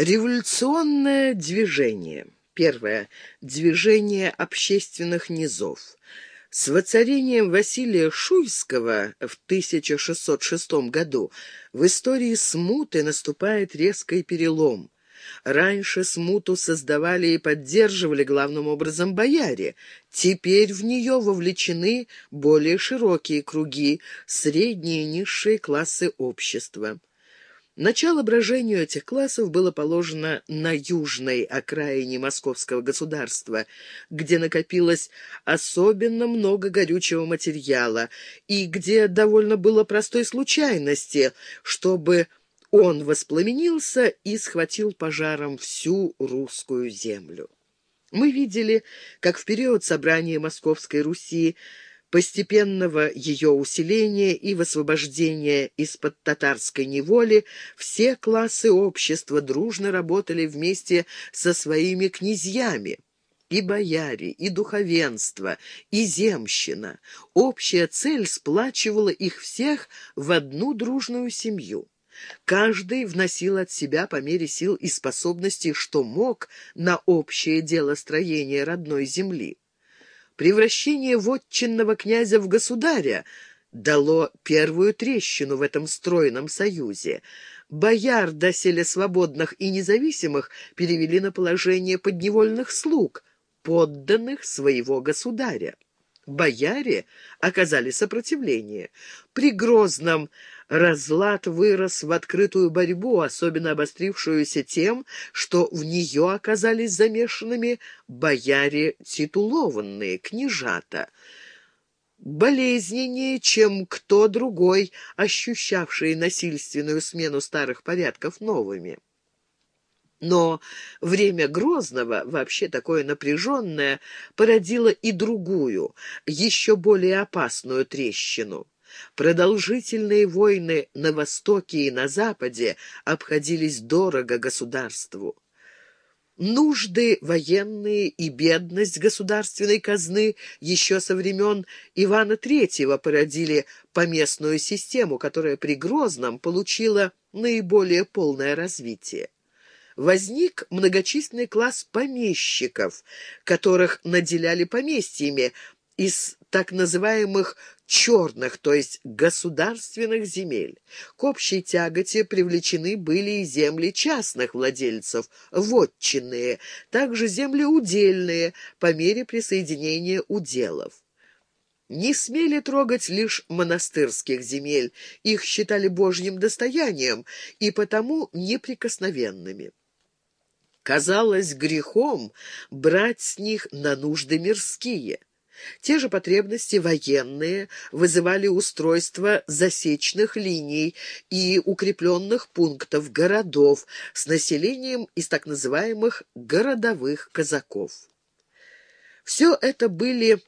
Революционное движение. Первое. Движение общественных низов. С воцарением Василия Шуйского в 1606 году в истории смуты наступает резкий перелом. Раньше смуту создавали и поддерживали главным образом бояре. Теперь в нее вовлечены более широкие круги, средние и низшие классы общества. Начало брожению этих классов было положено на южной окраине московского государства, где накопилось особенно много горючего материала и где довольно было простой случайности, чтобы он воспламенился и схватил пожаром всю русскую землю. Мы видели, как в период собрания Московской Руси постепенного ее усиления и высвобождения из-под татарской неволи, все классы общества дружно работали вместе со своими князьями. И бояре, и духовенство, и земщина. Общая цель сплачивала их всех в одну дружную семью. Каждый вносил от себя по мере сил и способностей, что мог, на общее дело строения родной земли. Превращение вотчинного князя в государя дало первую трещину в этом стройном союзе. Бояр, доселе свободных и независимых, перевели на положение подневольных слуг, подданных своего государя. Бояре оказали сопротивление. При Грозном разлад вырос в открытую борьбу, особенно обострившуюся тем, что в нее оказались замешанными бояре титулованные, княжата, болезненнее, чем кто другой, ощущавшие насильственную смену старых порядков новыми. Но время Грозного, вообще такое напряженное, породило и другую, еще более опасную трещину. Продолжительные войны на Востоке и на Западе обходились дорого государству. Нужды военные и бедность государственной казны еще со времен Ивана III породили поместную систему, которая при Грозном получила наиболее полное развитие возник многочисленный класс помещиков, которых наделяли поместьями из так называемых черных, то есть государственных земель. К общей тяготе привлечены были и земли частных владельцев, вотчинные, также земли удельные по мере присоединения уделов. Не смели трогать лишь монастырских земель, их считали божьим достоянием и потому неприкосновенными. Казалось грехом брать с них на нужды мирские – те же потребности военные вызывали устройство засечных линий и укрепленных пунктов городов с населением из так называемых городовых казаков. Все это были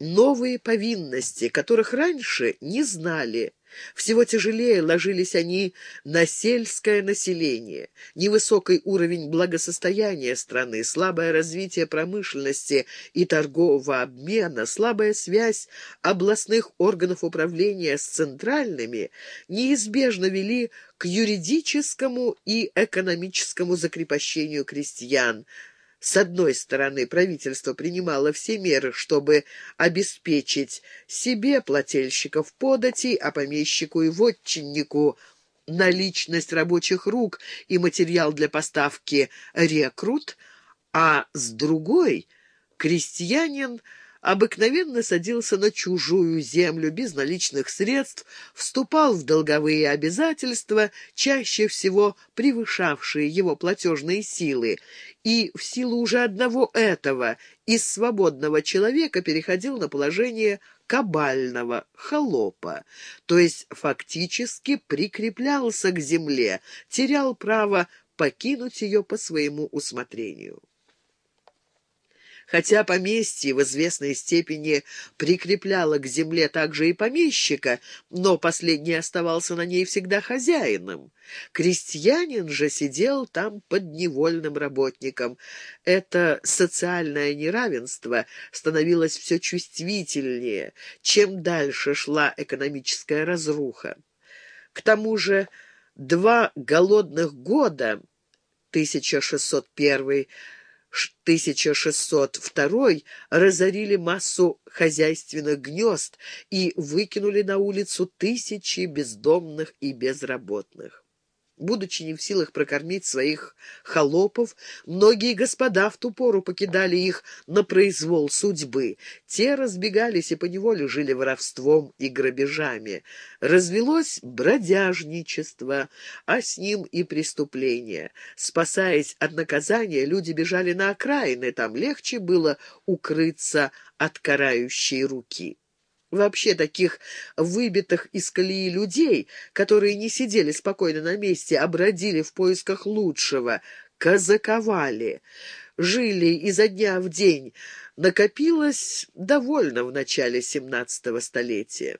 новые повинности, которых раньше не знали, всего тяжелее ложились они на сельское население. Невысокий уровень благосостояния страны, слабое развитие промышленности и торгового обмена, слабая связь областных органов управления с центральными неизбежно вели к юридическому и экономическому закрепощению крестьян, с одной стороны, правительство принимало все меры, чтобы обеспечить себе плательщиков податей, а помещику и вотчиннику наличность рабочих рук и материал для поставки рекрут, а с другой крестьянин – обыкновенно садился на чужую землю без наличных средств, вступал в долговые обязательства, чаще всего превышавшие его платежные силы, и в силу уже одного этого из свободного человека переходил на положение кабального, холопа, то есть фактически прикреплялся к земле, терял право покинуть ее по своему усмотрению. Хотя поместье в известной степени прикрепляло к земле также и помещика, но последний оставался на ней всегда хозяином. Крестьянин же сидел там подневольным работником. Это социальное неравенство становилось все чувствительнее, чем дальше шла экономическая разруха. К тому же два голодных года 1601 1602 разорили массу хозяйственных гнезд и выкинули на улицу тысячи бездомных и безработных. Будучи не в силах прокормить своих холопов, многие господа в ту пору покидали их на произвол судьбы. Те разбегались и поневоле жили воровством и грабежами. Развелось бродяжничество, а с ним и преступления. Спасаясь от наказания, люди бежали на окраины, там легче было укрыться от карающей руки. Вообще таких выбитых из колеи людей, которые не сидели спокойно на месте, а бродили в поисках лучшего, казаковали, жили изо дня в день, накопилось довольно в начале семнадцатого столетия.